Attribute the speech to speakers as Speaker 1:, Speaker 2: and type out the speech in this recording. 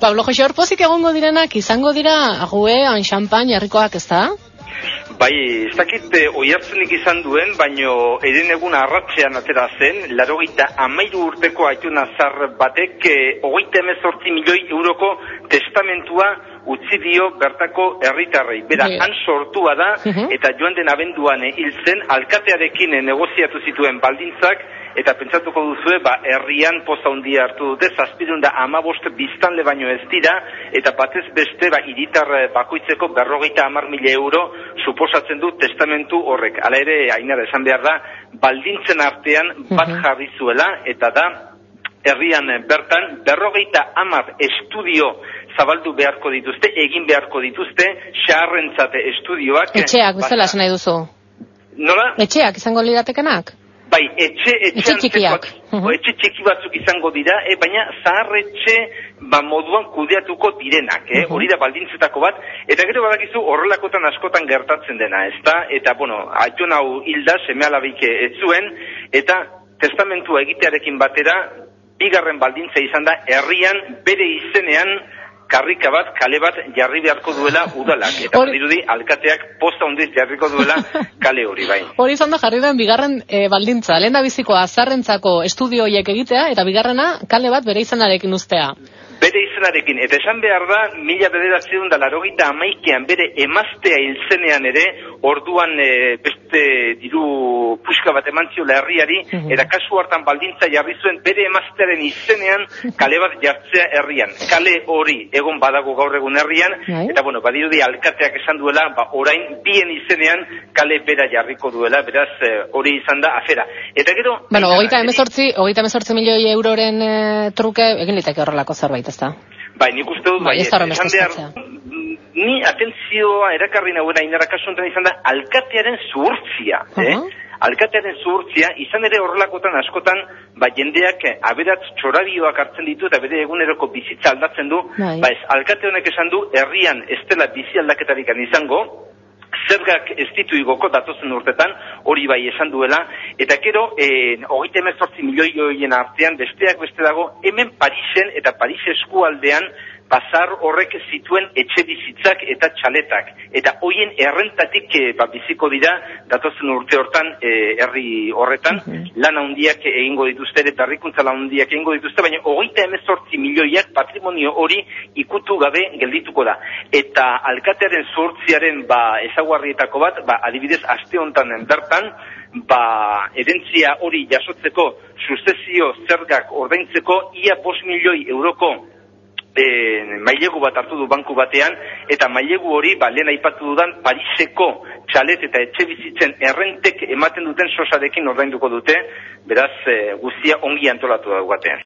Speaker 1: Pablo Jose Horpozik egongo direnak izango dira ague, hain xampain, herrikoak ez da?
Speaker 2: Bai, ez dakit eh, oiartzenik izan duen, baino eren egun arratzean atera zen, laro gita amairu urteko aituna zar batek, eh, hogeita emezortzi milioi euroko testamentua utzi dio bertako herritarrei. Bera,
Speaker 1: Bai.
Speaker 2: han sortua da,
Speaker 1: Mhm.
Speaker 2: eta joan den abenduan hil zen, alkatearekin negoziatu zituen baldintzak, eta pentsatuko duzue, ba, herrian poza handia hartu dute, zazpirun da amabost biztanle baino ez dira, eta batez beste, ba, iritar eh, bakoitzeko berrogeita amar mila euro suposatzen du testamentu horrek. Hala ere, ainara esan behar da, baldintzen artean bat
Speaker 1: Mhm.
Speaker 2: jarri zuela, eta da, herrian eh, bertan, berrogeita amar estudio zabaldu beharko dituzte, egin beharko dituzte, xaharrentzate estudioak.
Speaker 1: Etxeak, bezala esan nahi duzu.
Speaker 2: Nola?
Speaker 1: Etxeak izango liratekenak?
Speaker 2: Bai, etxe, etxe,
Speaker 1: Etxe
Speaker 2: etxe txiki batzuk izango dira, e, baina zahar etxe ba, moduan kudeatuko direnak, eh? Hori da baldintzetako bat, eta gero badakizu horrelakotan askotan gertatzen dena, ezta? Eta, bueno, aitun hau hilda, seme ez zuen, eta testamentua egitearekin batera, bigarren baldintza izan da, herrian bere izenean, karrika bat, kale bat jarri beharko duela udalak. Eta
Speaker 1: Hori-
Speaker 2: dirudi alkateak posta hondiz jarriko duela kale hori, bai.
Speaker 1: Hori izan da jarri den bigarren e, baldintza, lehen da bizikoa zarrentzako estudio horiek egitea, eta bigarrena kale bat bere izanarekin ustea.
Speaker 2: Bere izenarekin, eta esan behar da, mila bederatzen da larogita amaikean bere emaztea hilzenean ere, orduan e, beste diru puska bat eman ziola herriari,
Speaker 1: Mhm.
Speaker 2: eta kasu hartan baldintza jarri zuen bere emaztearen izenean kale bat jartzea herrian. Kale hori egon badago gaur egun herrian,
Speaker 1: Bai.
Speaker 2: eta bueno, badirudi alkateak esan duela, ba, orain bien izenean kale bera jarriko duela, beraz eh, hori izan da afera. Eta gero...
Speaker 1: Bueno, hogeita emezortzi, hogeita emezortzi milioi euroren e, truke, egin liteke horrelako zerbait, ez da?
Speaker 2: Bai, nik uste dut,
Speaker 1: Bai,
Speaker 2: bai,
Speaker 1: ez
Speaker 2: esan behar, ni atentzioa erakarri nagoena inara kasu honetan izan da, alkatearen zuhurtzia, eh?
Speaker 1: Aha.
Speaker 2: Alkatearen zuhurtzia, izan ere horrelakotan askotan, ba, jendeak eh, aberatz txorabioak hartzen ditu eta bere eguneroko bizitza aldatzen du,
Speaker 1: Bai.
Speaker 2: ba ez, alkate honek esan du, herrian ez dela bizi aldaketarik izango, zergak ez ditu igoko datozen urtetan, hori bai esan duela, eta gero, eh, hogeita emezortzi milioi horien artean, besteak beste dago, hemen Parisen eta Paris eskualdean, bazar horrek zituen etxe bizitzak eta txaletak. Eta hoien errentatik eh, ba, biziko dira, datozen urte hortan, eh, herri horretan, lan handiak egingo dituzte, ere berrikuntza lan handiak egingo dituzte, baina hogeita emezortzi milioiak patrimonio hori ikutu gabe geldituko da. Eta alkatearen zuhurtziaren ba, ezaguarrietako bat, ba, adibidez, aste honetan bertan, ba, erentzia hori jasotzeko, sustezio zergak ordaintzeko, ia bos milioi euroko e, mailegu bat hartu du banku batean, eta mailegu hori, ba, lehen aipatu dudan, Pariseko txalet eta etxe bizitzen errentek ematen duten sosarekin ordainduko dute, beraz, e, guztia ongi antolatu da batean.